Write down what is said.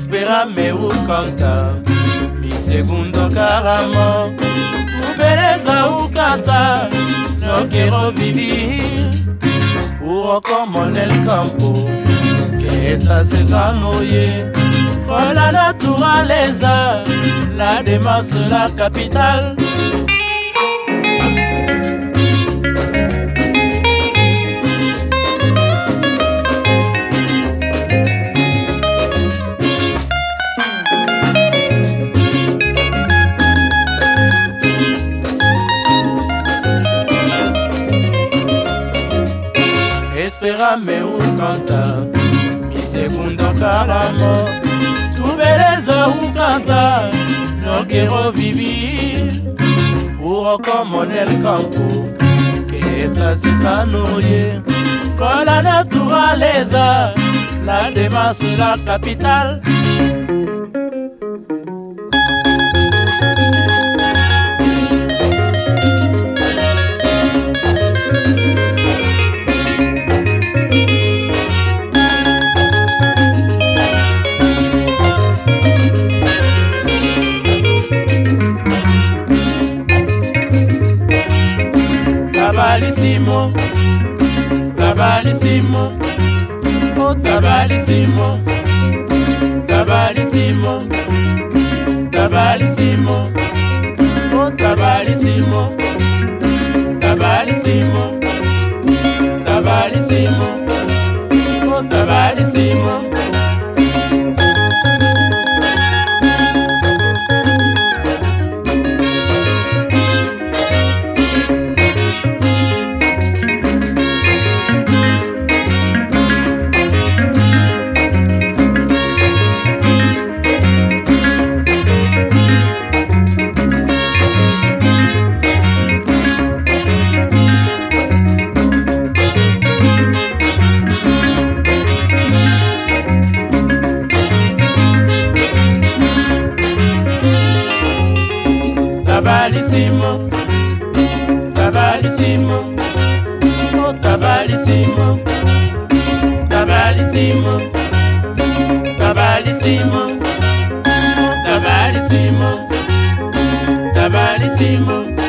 espera me ukanta misegundo karamo ubeleza ukata no quiero vivir Hubo como en el campo que estás desanoye con la naturaleza la demás la capital ramehukanta misekundokalamo tubeleza ukanta nokero vivir urokomonel campo que estas esanoye con la naturaleza la demás la capital tabalissimo, tabalissimo, oh tabalissimo, tabalissimo, tabalissimo, oh tabalissimo, tabalissimo, tabalissimo, oh tabalissimo. tabarisimo tabarisimo oh tabarisimo tabarisimo tabarisimo tabarisimo tabarisimo